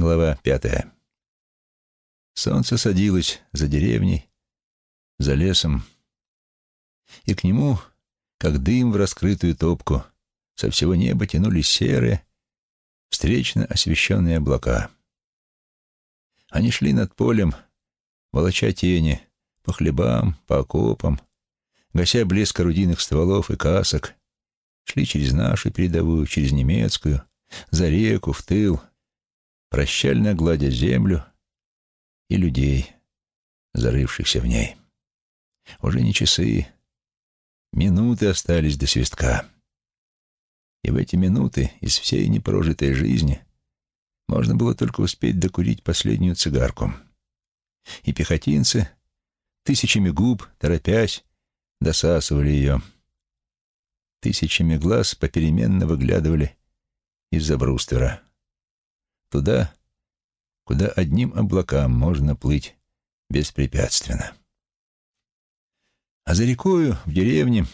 Глава пятая. Солнце садилось за деревней, за лесом, и к нему, как дым в раскрытую топку, со всего неба тянулись серые, встречно освещенные облака. Они шли над полем, волоча тени, по хлебам, по окопам, гася блеск орудийных стволов и касок, шли через нашу передовую, через немецкую, за реку, в тыл, прощально гладя землю и людей, зарывшихся в ней. Уже не часы, минуты остались до свистка. И в эти минуты из всей непрожитой жизни можно было только успеть докурить последнюю цигарку. И пехотинцы, тысячами губ, торопясь, досасывали ее. Тысячами глаз попеременно выглядывали из-за бруствера. Туда, куда одним облакам можно плыть беспрепятственно. А за рекою, в деревне,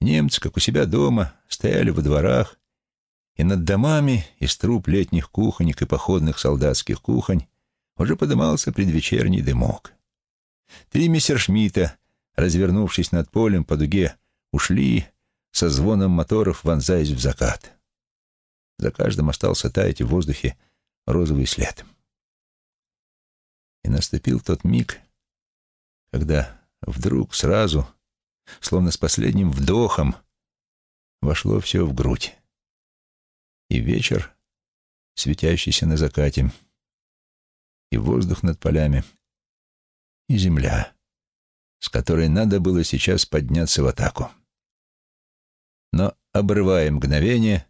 немцы, как у себя дома, стояли во дворах, и над домами из труб летних кухонек и походных солдатских кухонь уже подымался предвечерний дымок. Три мессершмитта, развернувшись над полем по дуге, ушли, со звоном моторов вонзаясь в закат. За каждым остался таять в воздухе розовый след. И наступил тот миг, когда вдруг сразу, словно с последним вдохом, вошло все в грудь. И вечер, светящийся на закате, и воздух над полями, и земля, с которой надо было сейчас подняться в атаку. Но, обрывая мгновение,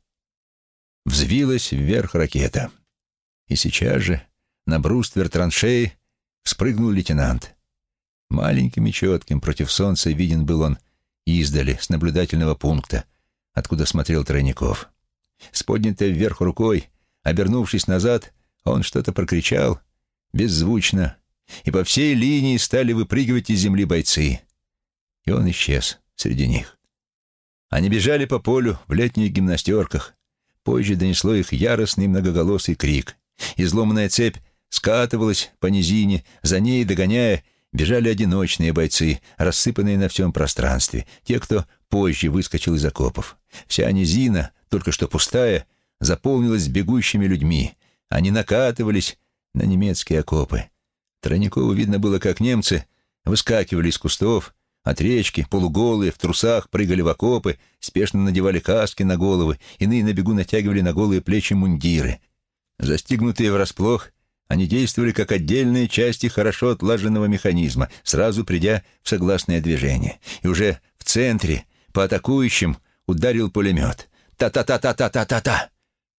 взвилась вверх ракета. И сейчас же на бруствер траншеи спрыгнул лейтенант. Маленьким и четким против солнца виден был он издали, с наблюдательного пункта, откуда смотрел Тройников. С поднятой вверх рукой, обернувшись назад, он что-то прокричал, беззвучно, и по всей линии стали выпрыгивать из земли бойцы. И он исчез среди них. Они бежали по полю в летних гимнастерках, Позже донесло их яростный многоголосый крик. Изломанная цепь скатывалась по низине, за ней, догоняя, бежали одиночные бойцы, рассыпанные на всем пространстве, те, кто позже выскочил из окопов. Вся низина, только что пустая, заполнилась бегущими людьми. Они накатывались на немецкие окопы. Тройникову видно было, как немцы выскакивали из кустов, от речки, полуголые, в трусах, прыгали в окопы, спешно надевали каски на головы, иные на бегу натягивали на голые плечи мундиры. Застигнутые врасплох, они действовали как отдельные части хорошо отлаженного механизма, сразу придя в согласное движение. И уже в центре, по атакующим, ударил пулемет. «Та-та-та-та-та-та-та-та!»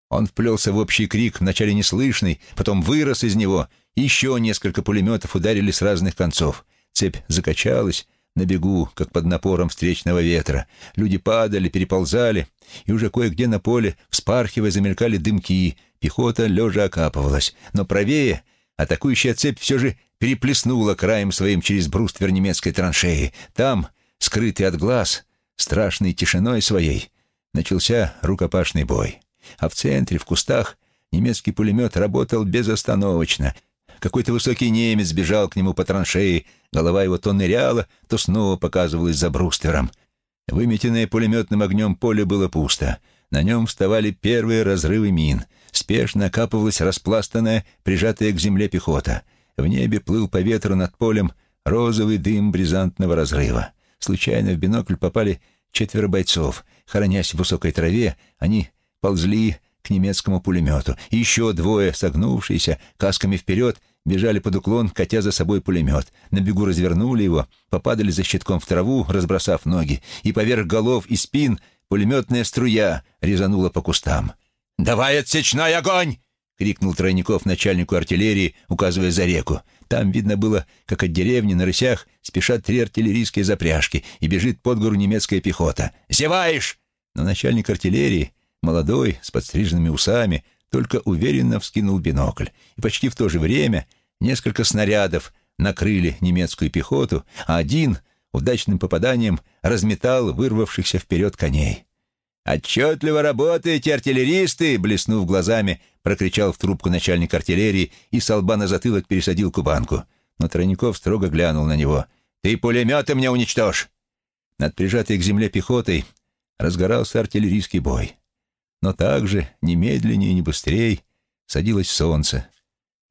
Он вплелся в общий крик, вначале неслышный, потом вырос из него. Еще несколько пулеметов ударили с разных концов. Цепь закачалась, на бегу, как под напором встречного ветра. Люди падали, переползали, и уже кое-где на поле, вспархивая, замелькали дымки. Пехота лежа окапывалась. Но правее атакующая цепь все же переплеснула краем своим через бруствер немецкой траншеи. Там, скрытый от глаз, страшной тишиной своей, начался рукопашный бой. А в центре, в кустах, немецкий пулемет работал безостановочно — какой-то высокий немец бежал к нему по траншеи, голова его то ныряла, то снова показывалась за бруствером. Выметенное пулеметным огнем поле было пусто. На нем вставали первые разрывы мин. Спешно окапывалась распластанная, прижатая к земле пехота. В небе плыл по ветру над полем розовый дым бризантного разрыва. Случайно в бинокль попали четверо бойцов. Хоронясь в высокой траве, они ползли к немецкому пулемету. Еще двое, согнувшиеся, касками вперед, бежали под уклон, катя за собой пулемет. На бегу развернули его, попадали за щитком в траву, разбросав ноги, и поверх голов и спин пулеметная струя резанула по кустам. «Давай отсечной огонь!» — крикнул Тройников начальнику артиллерии, указывая за реку. Там видно было, как от деревни на рысях спешат три артиллерийские запряжки, и бежит под гору немецкая пехота. «Зеваешь!» Но начальник артиллерии, молодой, с подстриженными усами, только уверенно вскинул бинокль. И почти в то же время несколько снарядов накрыли немецкую пехоту, а один удачным попаданием разметал вырвавшихся вперед коней. «Отчетливо работаете, артиллеристы!» Блеснув глазами, прокричал в трубку начальник артиллерии и с лба на затылок пересадил кубанку. Но Тройников строго глянул на него. «Ты пулеметы мне уничтожь!» Над прижатой к земле пехотой разгорался артиллерийский бой. Но также, ни медленнее, ни быстрее, садилось солнце,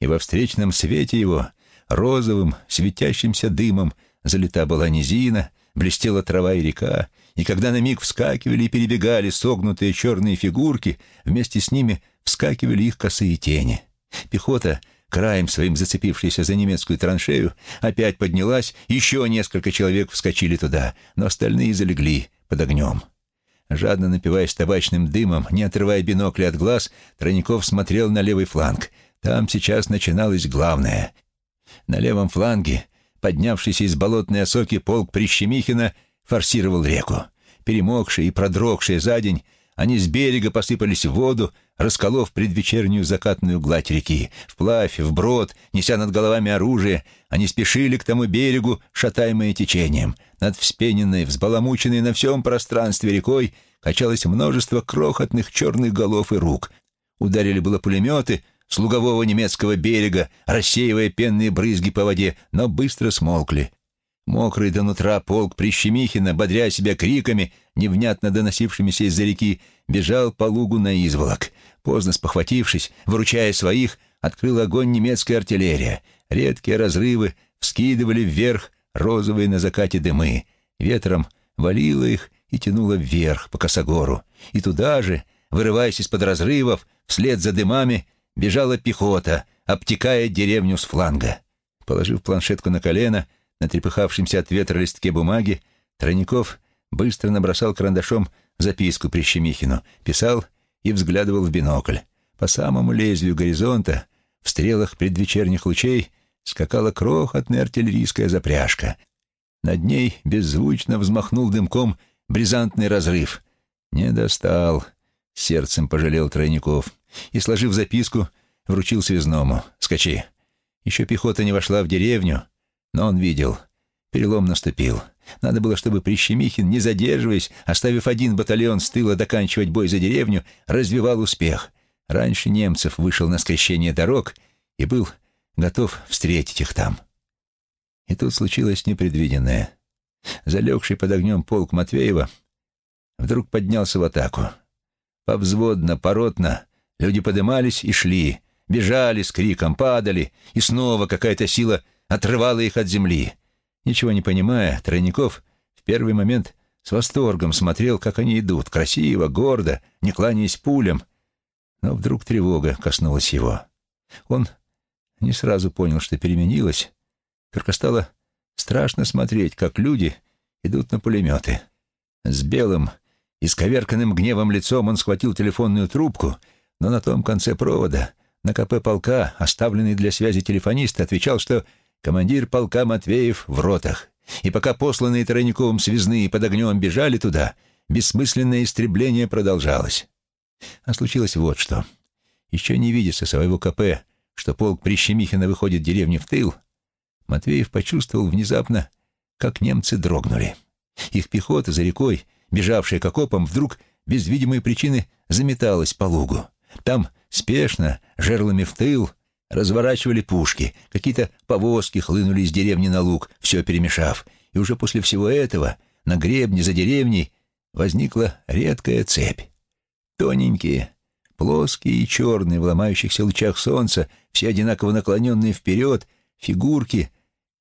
и во встречном свете его, розовым, светящимся дымом, залита была низина, блестела трава и река, и когда на миг вскакивали и перебегали согнутые черные фигурки, вместе с ними вскакивали их косые тени. Пехота, краем своим зацепившаяся за немецкую траншею, опять поднялась, еще несколько человек вскочили туда, но остальные залегли под огнем. Жадно напиваясь табачным дымом, не отрывая бинокля от глаз, Тройников смотрел на левый фланг. Там сейчас начиналось главное. На левом фланге, поднявшийся из болотной осоки полк Прищемихина, форсировал реку. Перемокшие и продрогшие за день, они с берега посыпались в воду, расколов предвечернюю закатную гладь реки. Вплавь, вброд, неся над головами оружие, они спешили к тому берегу, шатаемые течением. Над вспененной, взбаламученной на всем пространстве рекой качалось множество крохотных черных голов и рук. Ударили было пулеметы с лугового немецкого берега, рассеивая пенные брызги по воде, но быстро смолкли. Мокрый до нутра полк Прищемихина, бодря себя криками, невнятно доносившимися из-за реки, бежал по лугу на изволок. Поздно спохватившись, выручая своих, открыл огонь немецкая артиллерия. Редкие разрывы вскидывали вверх розовые на закате дымы. Ветром валило их и тянуло вверх по косогору. И туда же, вырываясь из-под разрывов, вслед за дымами бежала пехота, обтекая деревню с фланга. Положив планшетку на колено, на трепыхавшемся от ветра листке бумаги, Тройников быстро набросал карандашом записку Прищемихину, писал и взглядывал в бинокль. По самому лезвию горизонта, в стрелах предвечерних лучей, скакала крохотная артиллерийская запряжка. Над ней беззвучно взмахнул дымком бризантный разрыв. «Не достал», — сердцем пожалел Тройников. И, сложив записку, вручил связному. «Скачи». Еще пехота не вошла в деревню, но он видел. Перелом наступил. Надо было, чтобы Прищемихин, не задерживаясь, оставив один батальон с тыла доканчивать бой за деревню, развивал успех. Раньше немцев вышел на скрещение дорог и был готов встретить их там. И тут случилось непредвиденное. Залегший под огнем полк Матвеева вдруг поднялся в атаку. Повзводно, поротно люди подымались и шли, бежали с криком, падали, и снова какая-то сила — отрывала их от земли. Ничего не понимая, Тройников в первый момент с восторгом смотрел, как они идут, красиво, гордо, не кланяясь пулям. Но вдруг тревога коснулась его. Он не сразу понял, что переменилось, только стало страшно смотреть, как люди идут на пулеметы. С белым, исковерканным гневом лицом он схватил телефонную трубку, но на том конце провода, на КП полка, оставленный для связи телефонист, отвечал, что командир полка Матвеев в ротах. И пока посланные Тройниковым связные под огнем бежали туда, бессмысленное истребление продолжалось. А случилось вот что. Еще не видя со своего КП, что полк Прищемихина выходит деревни в тыл, Матвеев почувствовал внезапно, как немцы дрогнули. Их пехота за рекой, бежавшая к окопам, вдруг без видимой причины заметалась по лугу. Там спешно, жерлами в тыл, разворачивали пушки, какие-то повозки хлынули из деревни на луг, все перемешав, и уже после всего этого на гребне за деревней возникла редкая цепь. Тоненькие, плоские и черные в ломающихся лучах солнца, все одинаково наклоненные вперед, фигурки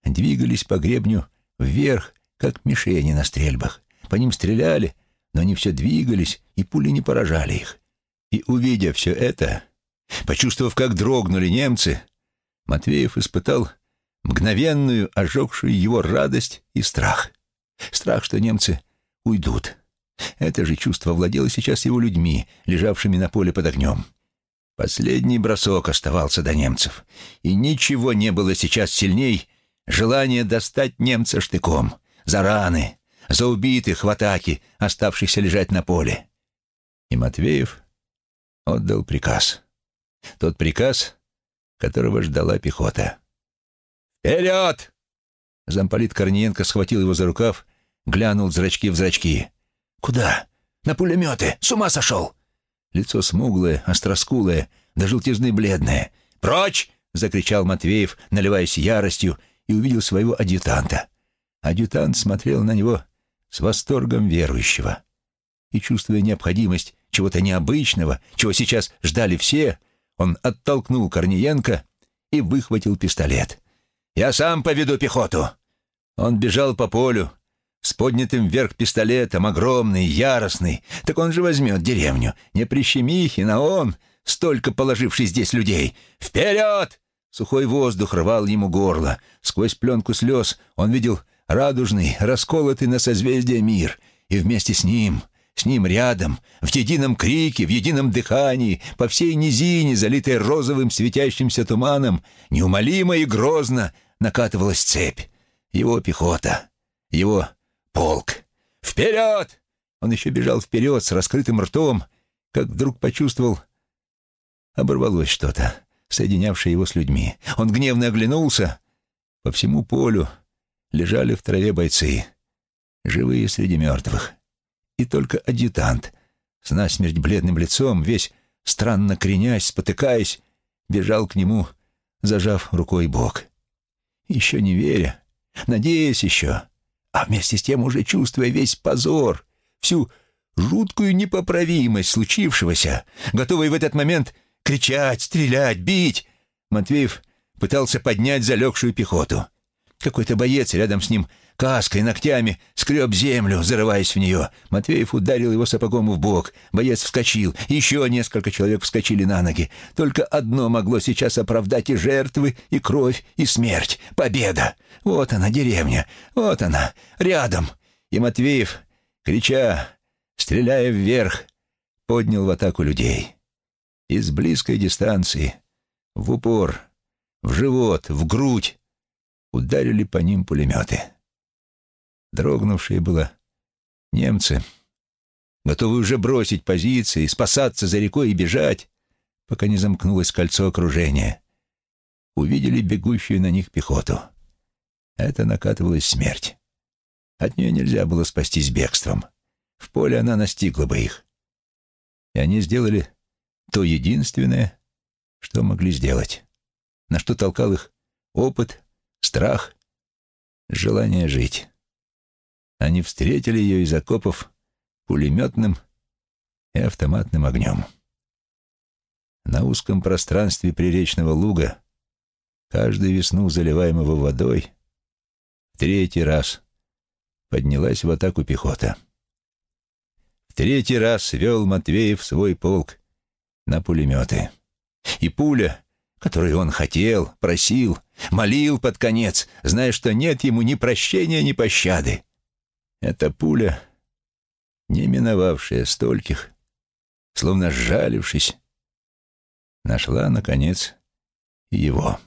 двигались по гребню вверх, как мишени на стрельбах. По ним стреляли, но они все двигались, и пули не поражали их. И, увидя все это, Почувствовав, как дрогнули немцы, Матвеев испытал мгновенную, ожегшую его радость и страх. Страх, что немцы уйдут. Это же чувство владело сейчас его людьми, лежавшими на поле под огнем. Последний бросок оставался до немцев, и ничего не было сейчас сильней желания достать немца штыком, за раны, за убитых в атаке, оставшихся лежать на поле. И Матвеев отдал приказ — тот приказ, которого ждала пехота. «Вперед!» Замполит Корниенко схватил его за рукав, глянул зрачки в зрачки. «Куда?» На пулеметы! С ума сошел!» Лицо смуглое, остроскулое, до желтизны бледное. «Прочь!» — закричал Матвеев, наливаясь яростью, и увидел своего адъютанта. Адъютант смотрел на него с восторгом верующего. И, чувствуя необходимость чего-то необычного, чего сейчас ждали все, он оттолкнул Корниенко и выхватил пистолет. «Я сам поведу пехоту!» Он бежал по полю, с поднятым вверх пистолетом, огромный, яростный. Так он же возьмет деревню. Не Прищемихин, а он, столько положивший здесь людей. «Вперед!» Сухой воздух рвал ему горло. Сквозь пленку слез он видел радужный, расколотый на созвездие мир. И вместе с ним, с ним рядом, в едином крике, в едином дыхании, по всей низине, залитой розовым светящимся туманом, неумолимо и грозно накатывалась цепь. Его пехота, его полк. «Вперед!» Он еще бежал вперед с раскрытым ртом, как вдруг почувствовал... Оборвалось что-то, соединявшее его с людьми. Он гневно оглянулся. По всему полю лежали в траве бойцы, живые среди мертвых. И только адъютант, с насмерть бледным лицом, весь странно кренясь, спотыкаясь, бежал к нему, зажав рукой бок. Еще не веря, надеясь еще, а вместе с тем уже чувствуя весь позор, всю жуткую непоправимость случившегося, готовый в этот момент кричать, стрелять, бить, Матвеев пытался поднять залегшую пехоту. Какой-то боец рядом с ним каской, ногтями скреб землю, зарываясь в нее. Матвеев ударил его сапогом в бок. Боец вскочил. Еще несколько человек вскочили на ноги. Только одно могло сейчас оправдать и жертвы, и кровь, и смерть. Победа! Вот она, деревня. Вот она, рядом. И Матвеев, крича, стреляя вверх, поднял в атаку людей. Из близкой дистанции, в упор, в живот, в грудь, ударили по ним пулеметы. Дрогнувшие было немцы, готовые уже бросить позиции, спасаться за рекой и бежать, пока не замкнулось кольцо окружения, увидели бегущую на них пехоту. Это накатывалась смерть. От нее нельзя было спастись бегством. В поле она настигла бы их. И они сделали то единственное, что могли сделать, на что толкал их опыт, страх, желание жить. Они встретили ее из окопов пулеметным и автоматным огнем. На узком пространстве приречного луга, каждую весну заливаемого водой, третий раз поднялась в атаку пехота. В третий раз вел Матвеев свой полк на пулеметы. И пуля, которую он хотел, просил, молил под конец, зная, что нет ему ни прощения, ни пощады, эта пуля, не миновавшая стольких, словно сжалившись, нашла, наконец, его.